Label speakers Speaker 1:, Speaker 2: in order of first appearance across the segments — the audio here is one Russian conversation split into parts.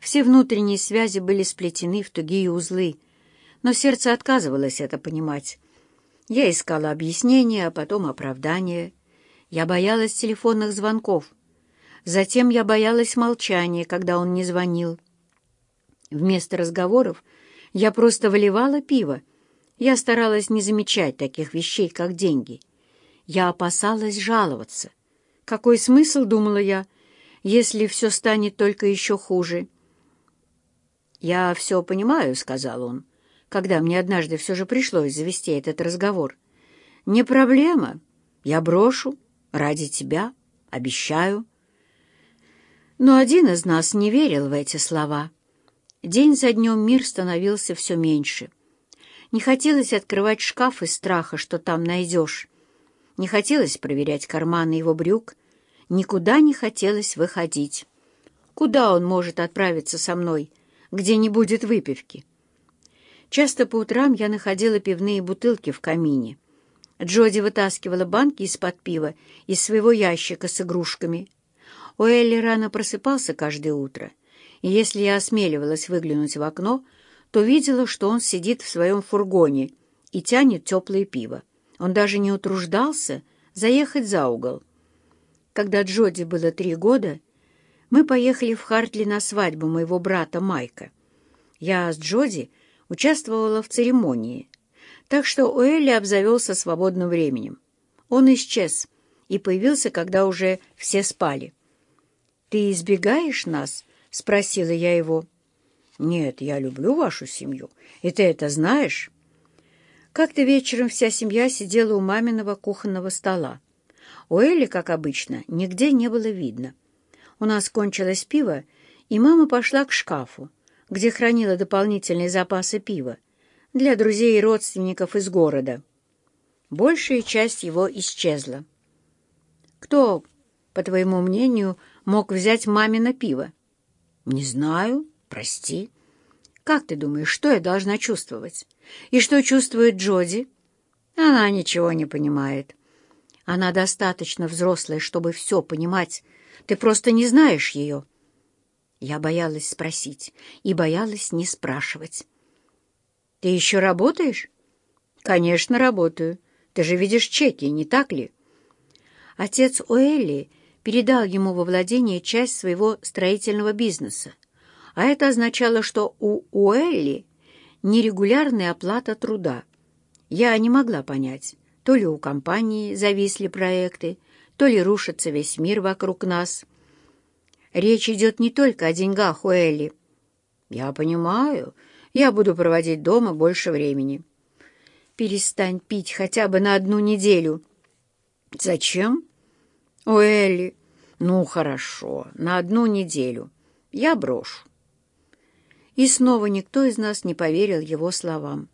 Speaker 1: Все внутренние связи были сплетены в тугие узлы, но сердце отказывалось это понимать. Я искала объяснения, а потом оправдания. Я боялась телефонных звонков. Затем я боялась молчания, когда он не звонил. Вместо разговоров я просто выливала пиво. Я старалась не замечать таких вещей, как деньги. Я опасалась жаловаться. Какой смысл, думала я, если все станет только еще хуже? «Я все понимаю», — сказал он, когда мне однажды все же пришлось завести этот разговор. «Не проблема. Я брошу. Ради тебя. Обещаю». Но один из нас не верил в эти слова. День за днем мир становился все меньше. Не хотелось открывать шкаф из страха, что там найдешь. Не хотелось проверять карманы его брюк. Никуда не хотелось выходить. Куда он может отправиться со мной, где не будет выпивки? Часто по утрам я находила пивные бутылки в камине. Джоди вытаскивала банки из-под пива из своего ящика с игрушками. Уэлли рано просыпался каждое утро, и если я осмеливалась выглянуть в окно, то видела, что он сидит в своем фургоне и тянет теплое пиво. Он даже не утруждался заехать за угол. Когда Джоди было три года, мы поехали в Хартли на свадьбу моего брата Майка. Я с Джоди участвовала в церемонии, так что Уэлли обзавелся свободным временем. Он исчез и появился, когда уже все спали. «Ты избегаешь нас?» — спросила я его. «Нет, я люблю вашу семью, и ты это знаешь». Как-то вечером вся семья сидела у маминого кухонного стола. У Элли, как обычно, нигде не было видно. У нас кончилось пиво, и мама пошла к шкафу, где хранила дополнительные запасы пива для друзей и родственников из города. Большая часть его исчезла. «Кто, по твоему мнению, мог взять мамино пиво?» «Не знаю. Прости». «Как ты думаешь, что я должна чувствовать? И что чувствует Джоди?» «Она ничего не понимает. Она достаточно взрослая, чтобы все понимать. Ты просто не знаешь ее». Я боялась спросить и боялась не спрашивать. «Ты еще работаешь?» «Конечно, работаю. Ты же видишь чеки, не так ли?» Отец Уэлли передал ему во владение часть своего строительного бизнеса, а это означало, что у Уэлли нерегулярная оплата труда. Я не могла понять, то ли у компании зависли проекты, то ли рушится весь мир вокруг нас. Речь идет не только о деньгах Уэлли. Я понимаю, я буду проводить дома больше времени. Перестань пить хотя бы на одну неделю. Зачем? Уэлли, ну хорошо, на одну неделю. Я брошу. И снова никто из нас не поверил его словам.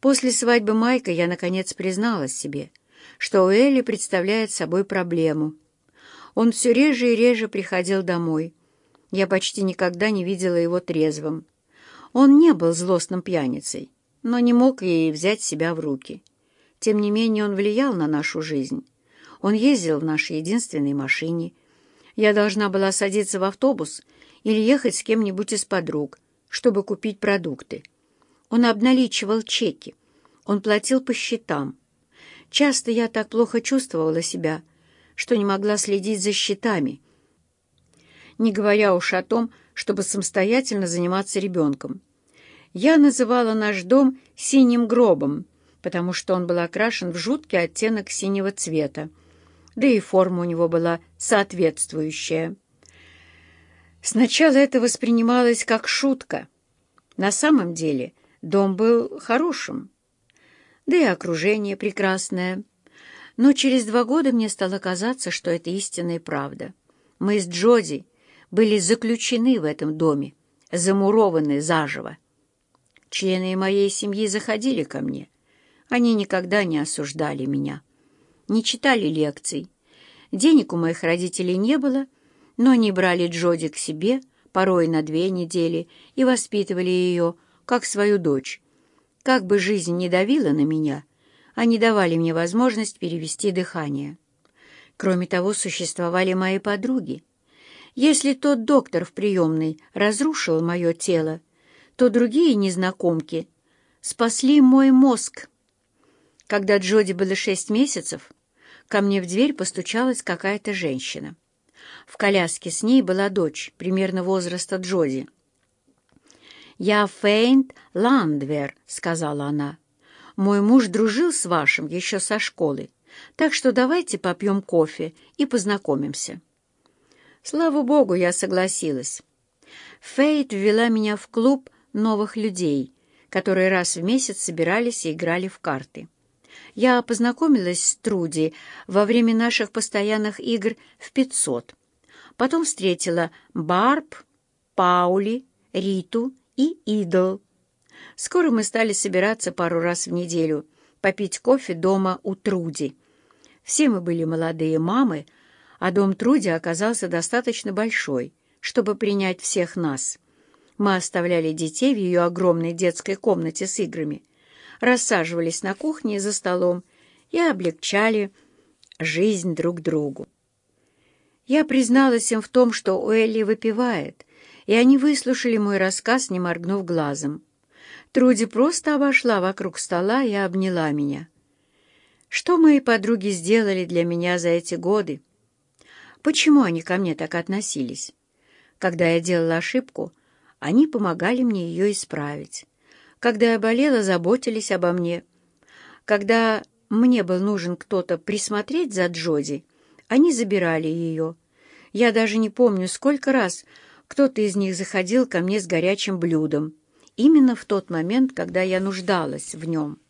Speaker 1: После свадьбы Майка я, наконец, призналась себе, что Уэлли представляет собой проблему. Он все реже и реже приходил домой. Я почти никогда не видела его трезвым. Он не был злостным пьяницей, но не мог и взять себя в руки. Тем не менее он влиял на нашу жизнь. Он ездил в нашей единственной машине. Я должна была садиться в автобус или ехать с кем-нибудь из подруг, чтобы купить продукты. Он обналичивал чеки. Он платил по счетам. Часто я так плохо чувствовала себя, что не могла следить за счетами, не говоря уж о том, чтобы самостоятельно заниматься ребенком. Я называла наш дом «синим гробом», потому что он был окрашен в жуткий оттенок синего цвета, да и форма у него была соответствующая. Сначала это воспринималось как шутка. На самом деле дом был хорошим, да и окружение прекрасное. Но через два года мне стало казаться, что это истинная правда. Мы с Джоди были заключены в этом доме, замурованы заживо. Члены моей семьи заходили ко мне. Они никогда не осуждали меня, не читали лекций. Денег у моих родителей не было, но они брали Джоди к себе порой на две недели и воспитывали ее, как свою дочь. Как бы жизнь не давила на меня, они давали мне возможность перевести дыхание. Кроме того, существовали мои подруги. Если тот доктор в приемной разрушил мое тело, то другие незнакомки спасли мой мозг. Когда Джоди было шесть месяцев, ко мне в дверь постучалась какая-то женщина. В коляске с ней была дочь, примерно возраста Джоди. «Я Фейнт Ландвер», — сказала она. «Мой муж дружил с вашим еще со школы, так что давайте попьем кофе и познакомимся». Слава богу, я согласилась. Фейт ввела меня в клуб новых людей, которые раз в месяц собирались и играли в карты. Я познакомилась с Труди во время наших постоянных игр в 500. Потом встретила Барб, Паули, Риту и Идол. Скоро мы стали собираться пару раз в неделю, попить кофе дома у Труди. Все мы были молодые мамы, а дом Труди оказался достаточно большой, чтобы принять всех нас. Мы оставляли детей в ее огромной детской комнате с играми, рассаживались на кухне за столом и облегчали жизнь друг другу. Я призналась им в том, что Уэлли выпивает, и они выслушали мой рассказ, не моргнув глазом. Труди просто обошла вокруг стола и обняла меня. Что мои подруги сделали для меня за эти годы? Почему они ко мне так относились? Когда я делала ошибку, они помогали мне ее исправить. Когда я болела, заботились обо мне. Когда мне был нужен кто-то присмотреть за Джоди, они забирали ее. Я даже не помню, сколько раз кто-то из них заходил ко мне с горячим блюдом, именно в тот момент, когда я нуждалась в нем.